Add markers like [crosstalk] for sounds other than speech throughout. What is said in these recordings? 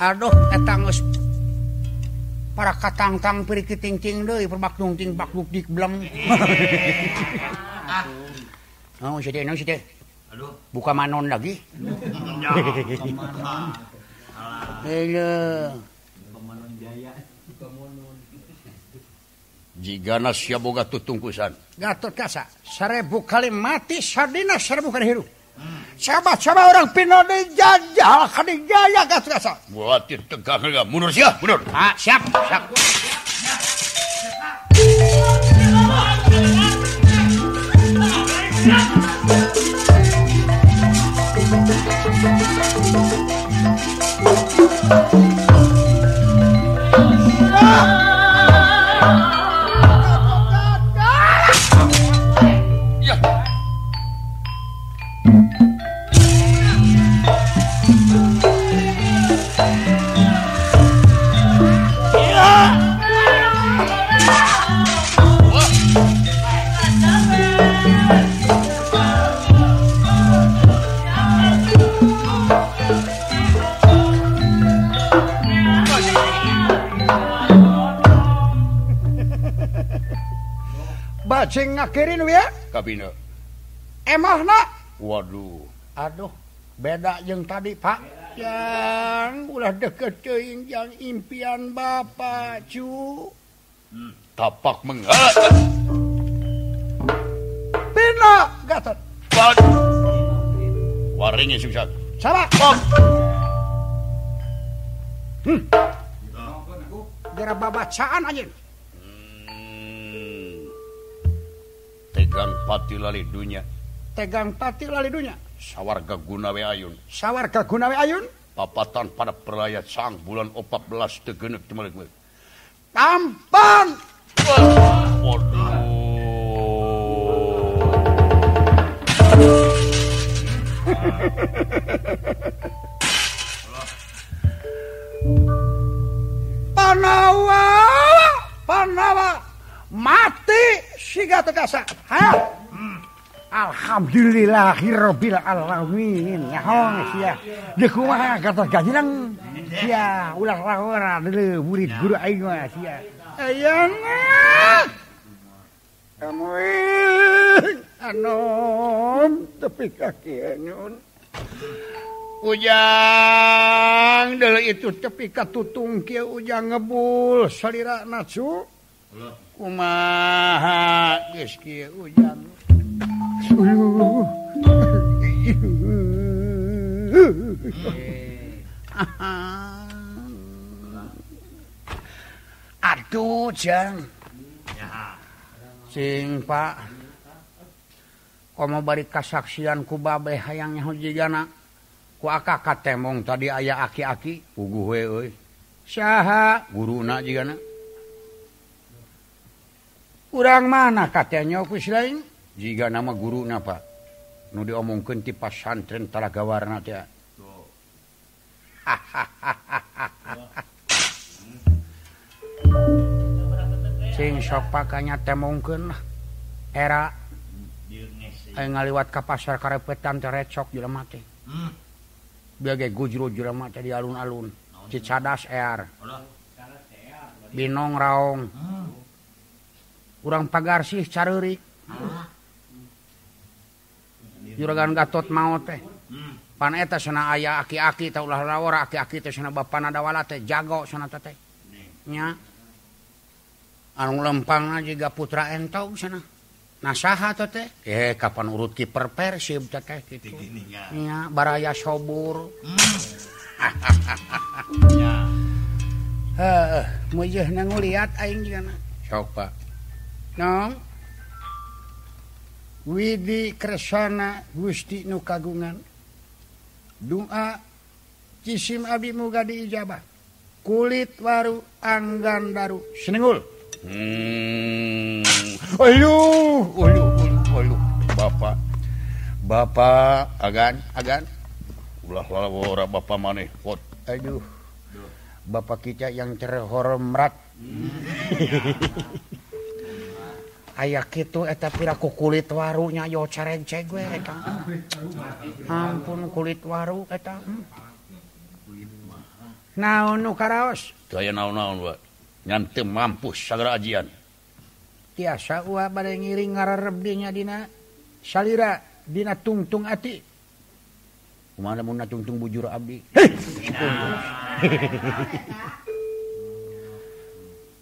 aduh etangus para katangtang periki tingting deui perbak tungting bak lukdik blem Oh, sedih, nang sedih. [laughs] Ah. Aduh. Buka manon lagi. Ya. [laughs] Alah. Alah. jika nasya boga tutungkusan Gatot kasa seribu kali mati sadina seribu kali hidup. Coba coba orang pino dijajal kadijaya Gatot kasa. Buat tegak tegak mundur siap mundur. Ah, siap siap. Beda yang tadi pak. Yang ulah deket teuing yang impian bapak cu. Tapak mengat [laughs] pina Gatot. Waringnya susah salah. Pok. gara babacaan aja. Hmm. tegang pati lali dunya tegang pati lali dunya sawwarga Gunawe Ayun. Sawwarga Gunawe Ayun? Papatan pada perlayat sang bulan 14 degenek cemelik tampan waduh. Panawa! Panawa! Mati! Siga tekasa! Hayat Alhamdulillahirabbil alamin ya. Di kumaha kata gajilan sia ulah lahora dulu murid guru aing mah sia ayeuna kamu anom tepi kaki anyun ujang dulu itu tepi katutung kieu ujang ngebul salira natsu kumaha geus kieu ujang [laughs] aduh jam sing Pak. Komo bari kasaksian ku babe hayang nyaho jigana. ku akak temong tadi aya aki-aki. Puguh we euy saha guruna jigana urang mana katanya ku selain? jika nama guru napa nu diomongkeun ti pasantren talaga warna [laughs] teh sing sok pakanya temongkeun era. Eh ngaliwat ka pasar karepetan terecok jelema mati biage gujro jelema mati di alun-alun. Cicadas ear. binong raong urang pagarsih careurik. juragan Gatot mau teh. Hmm. Paneta sana aya aki-aki teh ulah lawara aki-aki teh sana bapak nadawala teh jago sana teh nya. Anu lempang juga putra entau sana nasaha teh teh. Eh kapan urut kiper persib teh teh gitu. Nya. Baraya sobur. Hmm. [laughs] Nya. Heeh mujeuh nanguliat aing jeung sok pak. Nong. Widi Kresana Gusti Nu kagungan doa Cisim Abi muga diijabah. Kulit waru Anggan baru Senengul. Hmm. Aduh, aduh, aduh, aduh. Bapak Bapak agan agan. Ulah wala bapak maneh. Pot aduh. Bapak kita yang terhormat. Hmm. [laughs] aya gitu eta eh, piraku kulit warunya yo careng cegue eta. Ampun kulit waru eta hmm. naon nu karaos? Teu aya naon-naon wa nyan teu mampus sagara ajian. Tiasa ua bade ngiring ngarareb dinya dina. Salira dina tungtung ati. Kumaha mun tungtung bujur abdi? [laughs]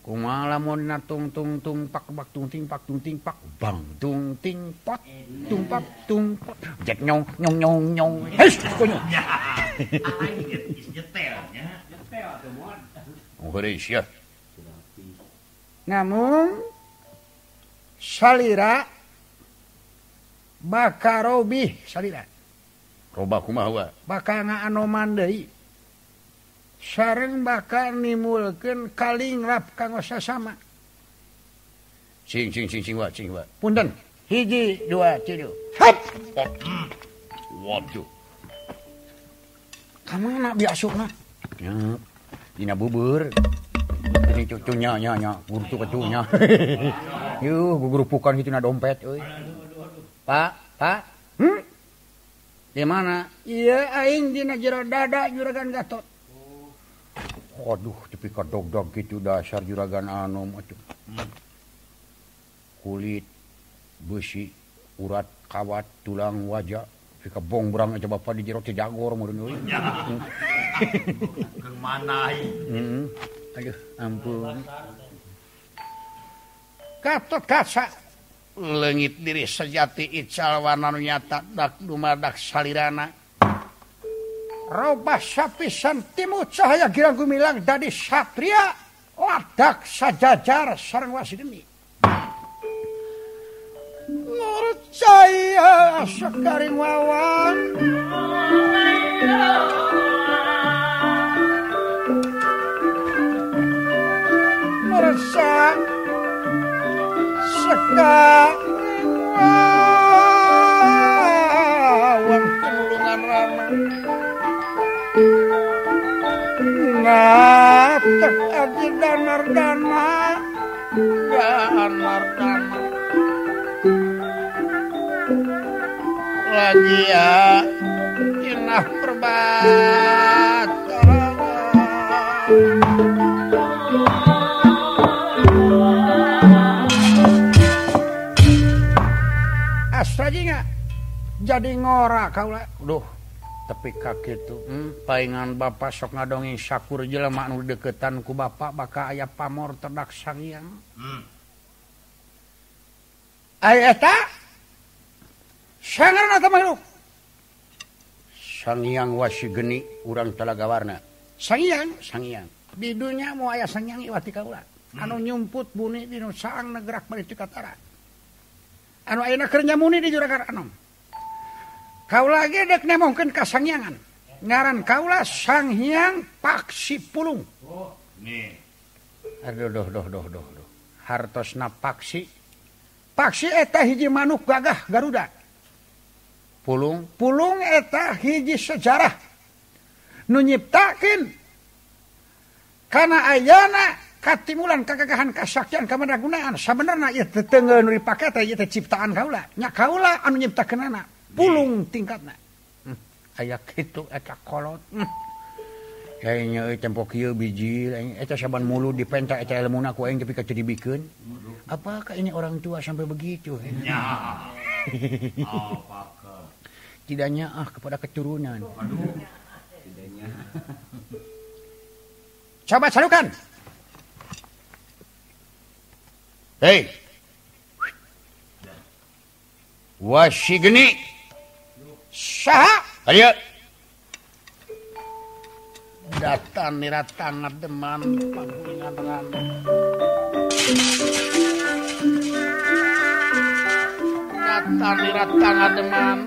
ngalamun na tung tung tung pak pak tung ting pak tung ting pak bang tung ting pot tung pak tung pot jet nyong nyong nyong nyong. Hesh konyol nyetelnya [laughs] nyetel tuh sia. Namun salira bakarobi salira. Roba kumaha baka ngaanoman deui sareng bakal nimulkeun kalingrap kanggosa sama sing sing sing sing wa sing wa punten. Hiji dua tilu hap! Hmm. Waduh. Kamu nak biasuk nak? Ya dina bubur ini cucunya nya nya guru tu kecunya [laughs] yuh gugurupukan hituna dompet euy pak pak. Hmm? Di mana? Iya aing dina jero dada juragan gatot. Aduh cepikat dogdog gitu dasar juragan Anom kulit besi urat kawat tulang wajah. Pika bongrang aja Bapak di jero jagor mm-hmm. ampun. Gatot kasa. Lengit diri sejati Ical warna nyata dak dumadak salirana. robah sapisan timut cahaya girang gumilang dari Satria wadak sajajar sarang wasi demi. Nurcaya sekaring wawan. Nurcaya sekaring Ngatek aji danar dana Danar dana Lagi ya Inah perbat Astaga jadi ngora kau lah. Duh. tapi kaki itu hmm, palingan Bapak sok ngadongeng Sakur jelemak nu deketan ku Bapak baka aya pamor terdak sangang hmm. Eta? Sangar na tamaru wasi geni urang talaga warna. Sangyang sangiang di mau aya sangyang iwati kaula. Hmm. anu nyumput buni di saang negerak mari katara. Anu ayeuna keur nyamuni di juragan anom. Kaula gedek nemongkeun ka Sangyangan. Ngaran kaula Sanghyang Paksi Pulung. Aduh doh doh doh doh doh. Hartosna Paksi. Paksi eta hiji manuk gagah Garuda. Pulung, pulung eta hiji sejarah. Nu nyiptakeun karena ayana katimulan kekagahan kasaktian kemendagunaan sebenarnya ieu teu teu paket teh ieu ciptaan kaula nya kaula anu nyiptakeun anak pulung tingkatna hmm. aya kitu eta kolot hmm. kayaknya euy tempo kieu biji lain eta saban mulu dipenta eta ilmuna ku aing tapi kacedibikeun. Apakah ini orang tua sampai begitu? [laughs] Tidaknya ah kepada keturunan. coba salukan Hei. Wasi geni. Datan niratang deman panggulingan rana datan niratang deman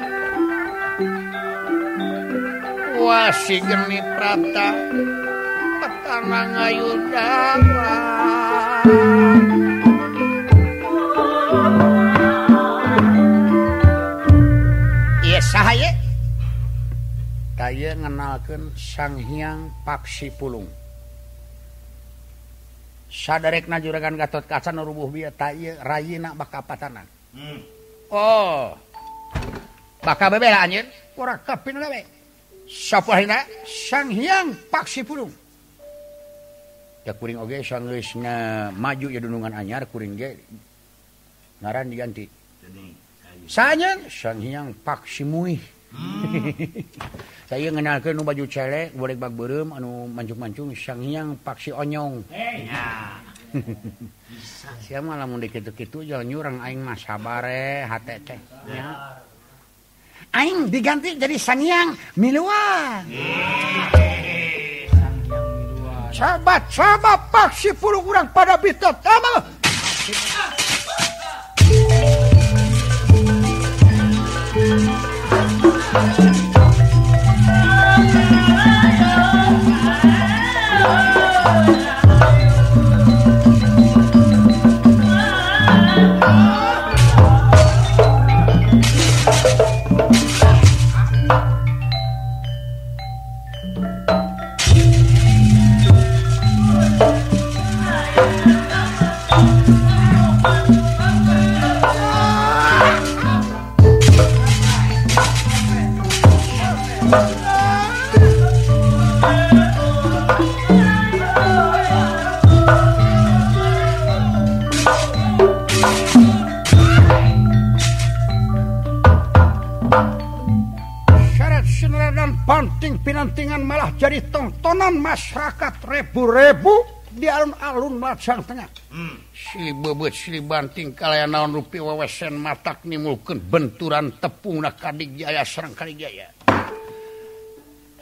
wasi geni prata petana ngayudara saya ngenalkan sanghyang Paksi Pulung sadarna juragan Gatot Kacan rubuh bi Rayina bakapatanan hmm. Oh baka bebe anjir? Kurang kapin lewe Sang sanghyang Paksi Pulung ya kuring oge sanggeusna maju ya dunungan anyar kuring ge ngaran diganti. Saya sang Hyang Paksi Muih [laughs] saya mengenal nu baju celek boleh bak berem anu mancung-mancung sangyang paksi onyong. Siapa [laughs] malah mau dikit gitu jalan nyurang aing mah sabare eh, hati teh. Ya. Aing diganti jadi sangyang miluan. Sahabat sahabat paksi puluh kurang pada bitot Tengah hmm. silibebet Sili Banting kalian naon rupi wewesen matak nimulkeun benturan tepung na Kadik Jaya Serang Kali Jaya.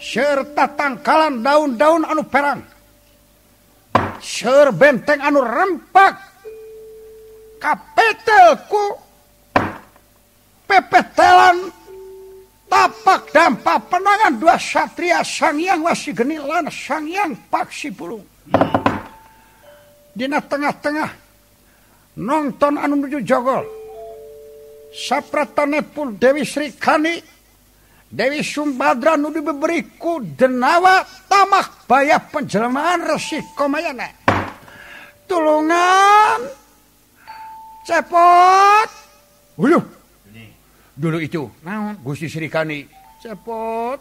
Serta tangkalan daun-daun anu perang. Sir benteng anu rempak. Kapetelku. Pepetelan. Tapak dampak penangan dua satria Sang Yang wasi genilan Sang Yang Paksi Pulung. Dina tengah-tengah. Nonton anu menuju jogol. Sapratane pun Dewi Srikani Dewi Sumbadra nu diberiku denawa tamak bayah penjelmaan resi komayana tulungan. Cepot. Uyuh. dulu itu. Naon? Gusti Srikani cepot.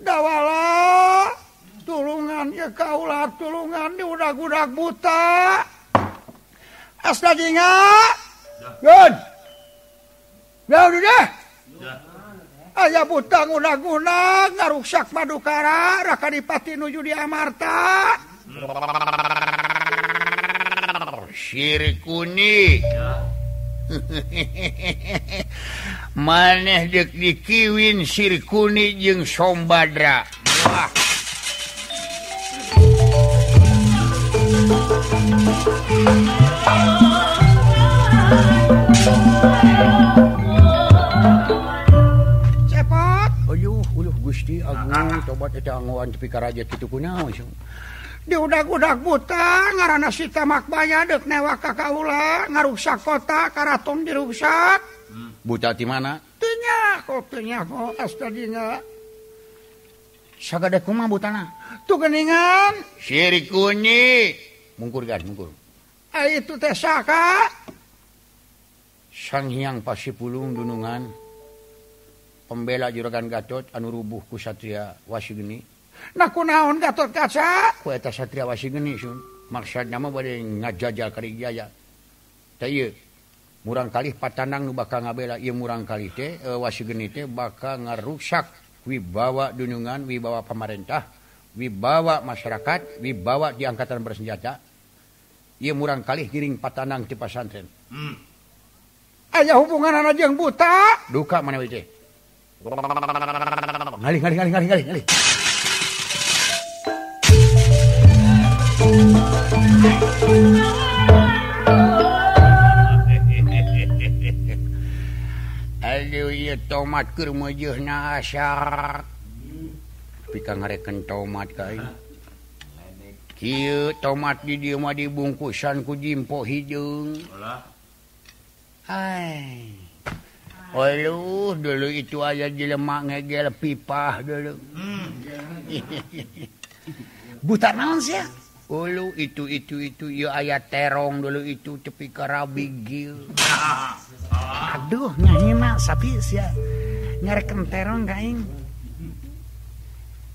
Dawala. tulungan ya kaulah tulungan di udah-gudak buta. Asna jinga good ya. Udah deh. Ayah buta guna-guna ngaruksak madukara raka dipati nuju di amarta. Syirik kuni [laughs] maneh dek dikiwin sirkuni jeung sombadra. Nah, nah. coba teh cangguan tepi ka kitu kunaon sih? Di udag-udag buta ngaranna Sita Makbaya deuk newak ka kaula ngarusak kota karaton dirusak. Hmm. Buta di mana? Tinya, kok tinya kok astadina. Sagede kumaha butana? Tu geningan. Siri kunyi. Mungkur gas, mungkur. Ah itu teh saka. Sang Hyang Pasipulung Dunungan. pembela juragan Gatot anu rubuh ku Satria Wasigeni naku naon Gatot kaca? Kueta Satria Wasgeni maksud nama boleh ngajajal Karijaya murang kali patanang nu bakal ngabela ieu murang kali teh e, teh bakal ngaruksak wibawa dunungan wibawa pemerintah wibawa masyarakat wibawa di angkatan bersenjata. Ieu murang kali giring patanang di pasantren. Hmm. aya hubungan anak jeung buta? Duka mana teh? Ngalih, ngalih, ngalih, ngalih, ngalih, ngalih. Aduh, iya tomat kermajah nasyar. Pika ngareken tomat kai. Kieu tomat di dieu mah dibungkusan ku jimpo hidung. Hai. Aluh, dulu itu aja dilemak ngegel pipah dulu. Hmm. Buta naon sih? Ulu itu itu itu ya ayat terong dulu itu tepi karabigil. Aduh nyanyi mah sapi sih nyarekan terong kain.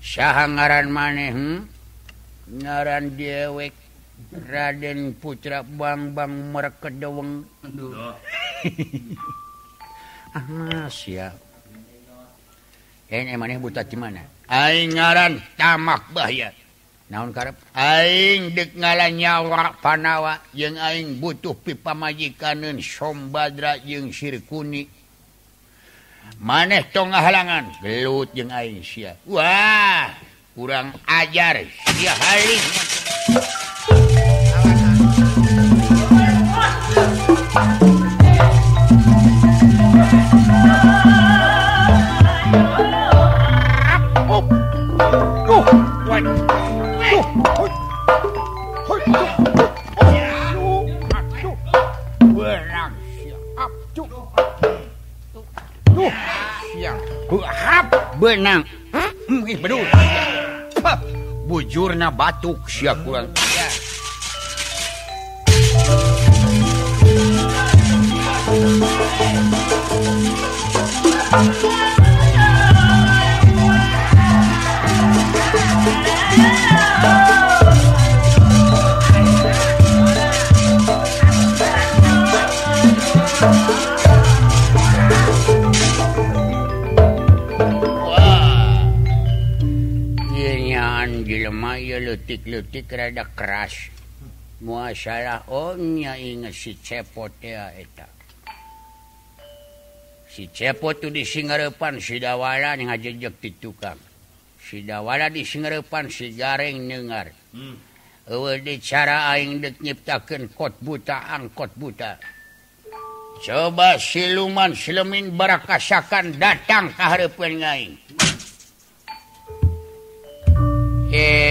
Syaha ngaran maneh hmm? ngaran dewek Raden Putra Bang Bang Merkedeweng. Aduh. [laughs] Ahya eh, maneh buta di mana? Aing ngaran tamak bahaya. Naon karep? Aing dek ngalan nyawa panawa yang Aing butuh pipa majikanan sombadra yang sirkuni. Maneh tong halangan? Gelut yang Aing sia. Wah kurang ajar sia hari benang bujurna batuk si kurang Thank you. nyahan dilemaya lutik-lutik rada keras. Muasalah omnya oh, inget si cepot ya eta. Si cepot tuh di singarepan si dawala ngajejek di tukang. Si dawala di singarepan si gareng dengar hmm. Ewe di cara aing dek nyiptakan kot buta angkot buta. Coba siluman silemin barakasakan datang ke harapan aing yeah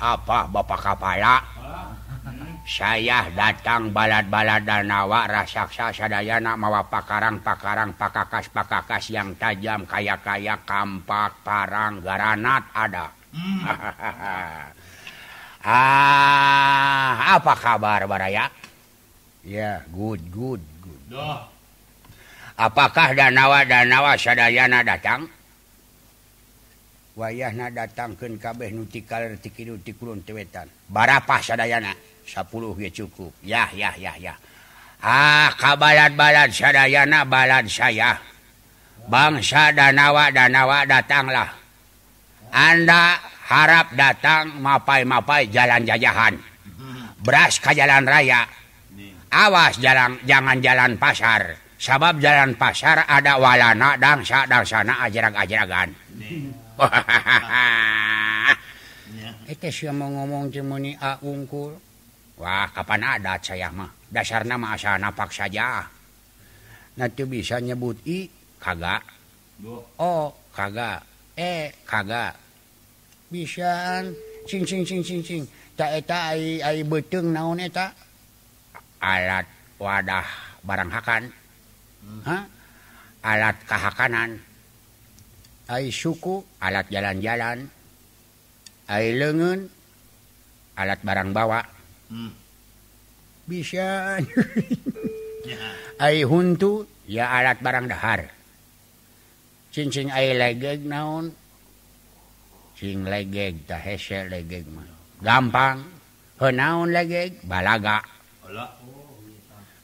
apa Bapak Kapala saya datang balad-balada nawa rasaksa sadayana mawa pakarang pakarang pakakas pakakas yang tajam kayak kaya kampak parang garanat ada hmm. [laughs] ah apa kabar baraya ya yeah, good good good Duh. apakah danawa danawa sadayana datang wayahna datangkan kabeh nutiktiun tewetan Barapa sadana 10 cukup. Ya ya ya ya ah kabalat-balad sadana balad saya. Bangsa danawa danawa datanglah. Anda harap datang mapai-mapai jalan jajahan. Beras ke jalan raya. Awas jalan jangan jalan pasar. Sabab jalan pasar ada walana dangsa dangsana ajarak-ajaragan [laughs] mau ngomong cemoni ungkul. Wah kapan ada saya mah? Dasar nama asal napak saja. Nanti bisa nyebut i kagak Oh kagak eh kagak bisaan sing sing sing sing sing tak eta ai ai beteng naon eta? Alat wadah barang hakan. Hmm. ha alat kahakanan. ai suku alat jalan-jalan. Ai lengan alat barang bawa. Hmm. bisa. Air huntu ya alat barang dahar. Cincin air legeg naon? Cing legeg tah hese legeg mah. Gampang. Henaon legeg balaga.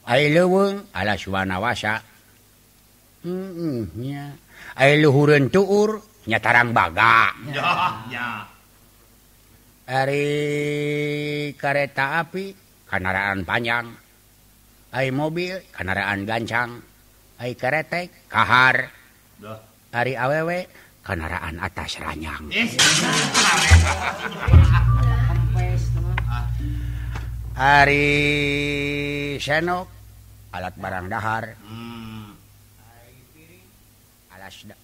Air leuweung alas wanawasa hmm, -mm, ya. luhurun tuur nyatarang baga. Hari kareta api kendaraan panjang. Hai mobil kendaraan gancang. Hai keretek kahar. Hari awew kendaraan atas ranyang. Hari senok alat barang dahar. Hmm.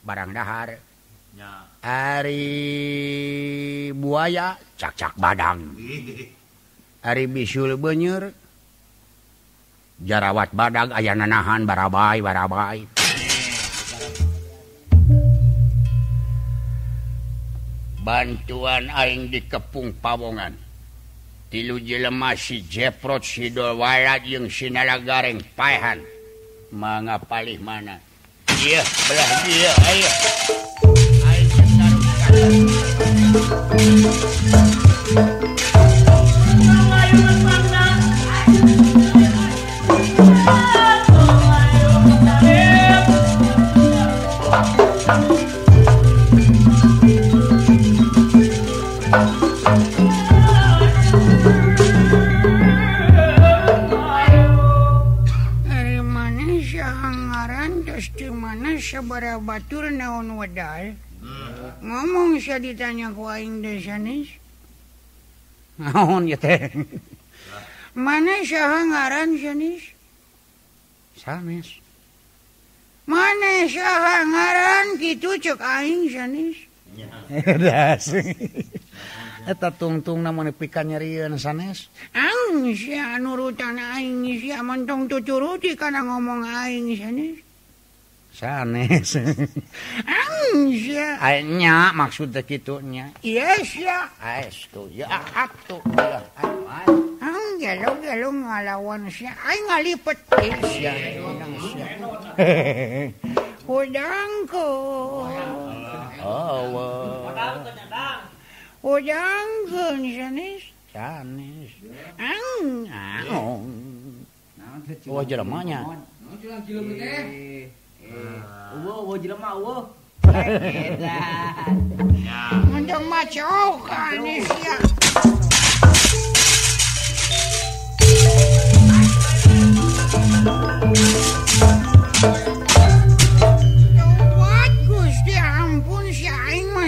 barang dahar. Ari buaya cacak badang. [laughs] Ari bisul benyur jarawat badag aya nanahan barabai barabai. Bantuan aing dikepung pawongan. Tilu jelema si jeprot Jeffrot Sidowala jeung Sinala Gareng Pahan manga palih mana? dia belah dia ayo ayo taruh di mana sabara Batur naon wadal hmm. ngomong saya ditanya ku aing desanis naon mana ngaran mana ngaran kitu cek aing sanis [laughs] Das. Eta tungtung namun pikan Rian sanes. Ang sia nurutan aing siya mentong tucuruti karena ngomong aing sanes. sanes. Anja, nya maksud gitunya yes ya estu ya atuh ya anja lo lo ngalawan siya ay ngalipet. Siya hudang ko awa. Hudang ko sanes. Sanes. Ang jelamanya. oh jelamanya Iya. Uwo, uwo jelema uwo. Ya. Mending macau kan ini ya.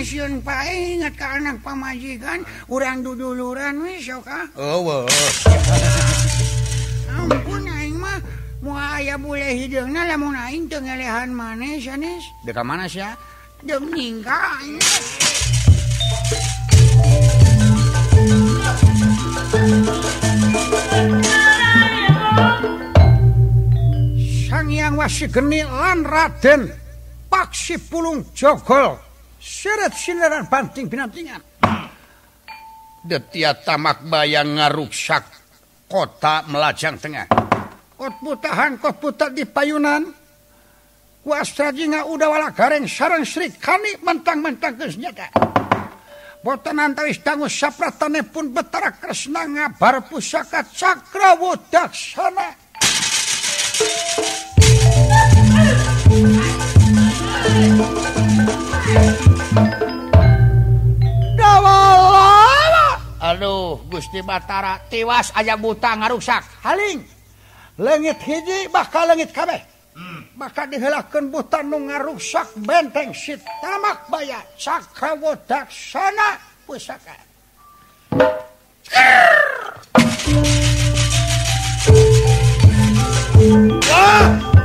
siun pae ingat ke anak pamajikan urang duduluran wis ya yo ka. Oh, wow. Ampun aing mah mau aya bule hideungna lamun aing teu ngelehan maneh sanes. deka mana sih ya? Deung ninggal aing. Sang Wasi Geni lan Raden Paksi Pulung Jogol. Seret sineran banting binantingan Detia tamak bayang ngaruksak kota melajang tengah putahan kok putat di payunan. Kuasstrajinga udah wala gareng sarang Sri kani mentang-mentang kenyata boten antawis dangu sapratane pun betara kresna ngabar pusaka Cakrawu daksana Aduh Gusti Batara tiwas aja buta ngaruksak haling! legit hiji bakal legit kabeh. Hmm. Maka dihelakan butan nu ngaruksak benteng si tamak baya cakrawodaksana pusaka. Ah!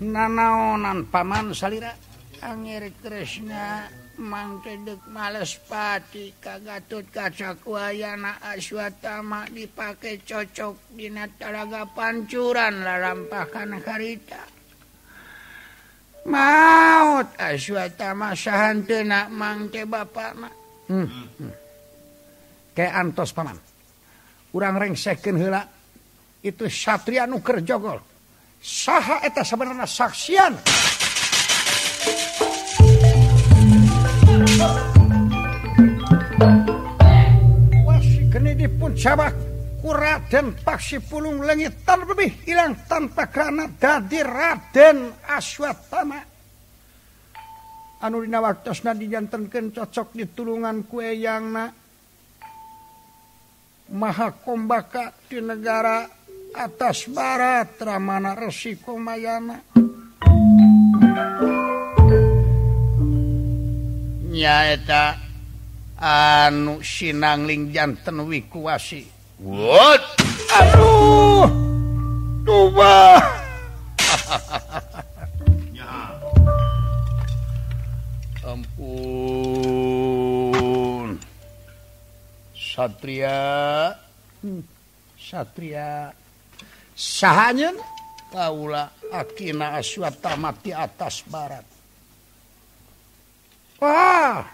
Nanaonan paman salira. Angir Krishna mangkedek malespati kagatut kacakuayana aswatama dipake cocok dina talaga pancuran lalampakan karita maut aswatama sahantena mangke bapakna hmm. hmm. kayak antos paman urang rengsekeun heula itu satria nu keur jogol saha eta sebenarnya saksian Wasi geni dipun dipura Raden Paksi pulung legit lebih hilang tanpa karena dadi Raden Aswatama. Anudina waktu dijantankan cocok ditulungan kue yang na maha kombaka di negara atas barat Ramana Resi Komayana nyaeta anu Sinangling-jantan Wikuasi. Aduh coba [laughs] ampun. Satria. Hmm, Satria. Sahnya Kaula Akina Aswata mati atas barat Wah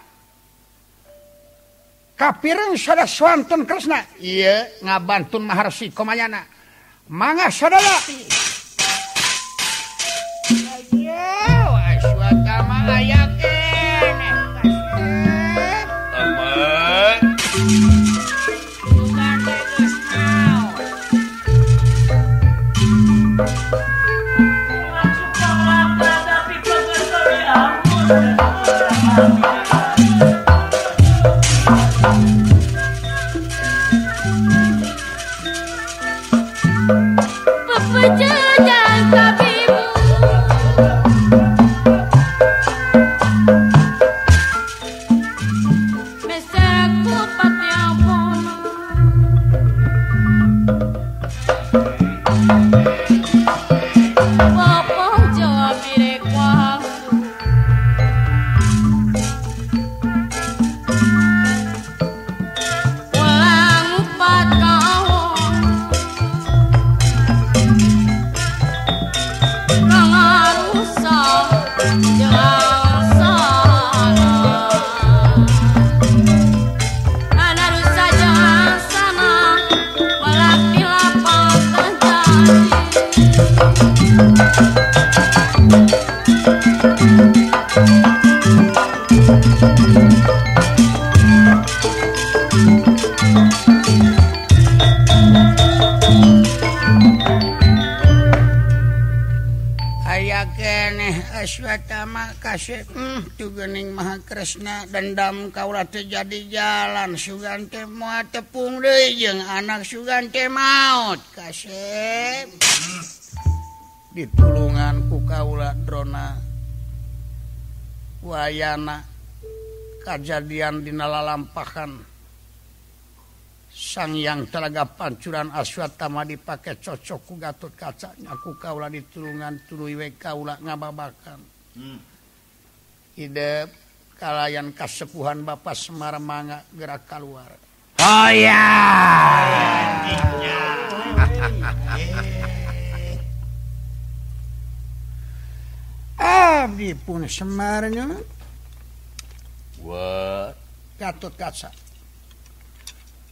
kafirng swanten Kresna. Iye ngabantun Maharsi komayana. Mangga saudara Tegesna dendam kaulah jadi jalan. Sugante mau tepung deh yang anak Sugante maut kasep. Ditulungan ku kaulah drona. Wayana kejadian dinalalampahan sang yang telaga pancuran aswatama dipakai cocok ku gatut kacanya ku kaulah ditulungan tuluy kaulah ngababakan. Hmm. hidup kalayan kasepuhan Bapak Semar manga gerak keluar Oh ya Abdi ah, pun Semarnya Wah Gatot kaca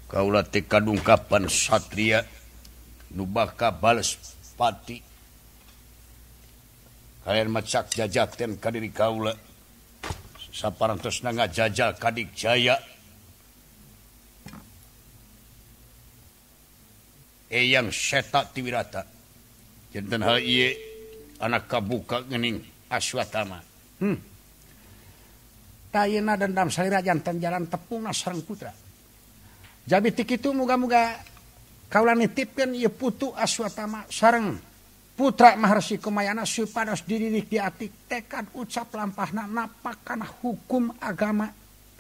Kaula teka dungkapan Satria Nubaka bales pati Kalian macak jajaten kadiri kaula saparantos na ngajajal kadik jaya. Eyang seta tiwirata. Jenten hal iye anak kabuka ngening aswatama. Hmm. tayena dendam salira jantan jalan tepung sareng putra. Jabi tikitu muga-muga kaulah nitipkan ieu putu aswatama sarang putra Maharsi Kumayana supados di ati tekad ucap lampahna napakan hukum agama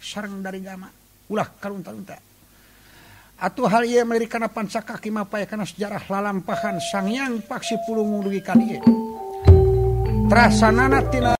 sarang dari agama ulah kalunta-lunta. Atuh hal ieu melirik kana pancaka kana sejarah lalampahan Sang Yang Paksi Pulung ngulugi kali ieu. Trasanana tina